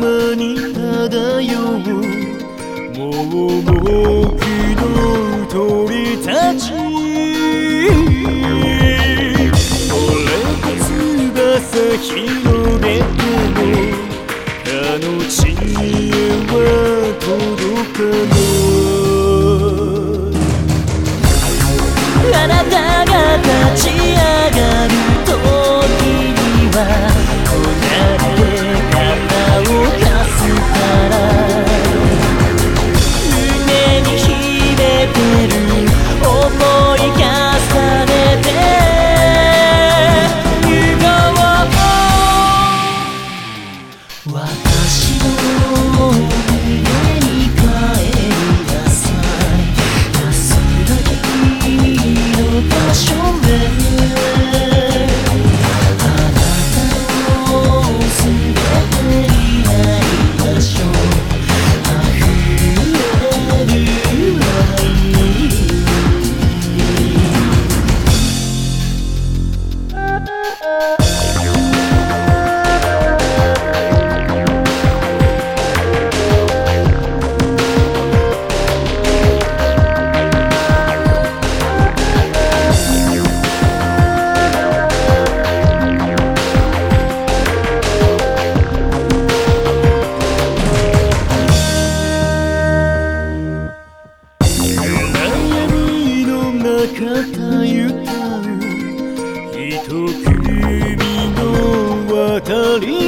間に漂う盲目の鳥たち。俺が翼広偏ったひと君の渡り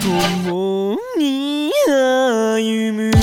共に歩む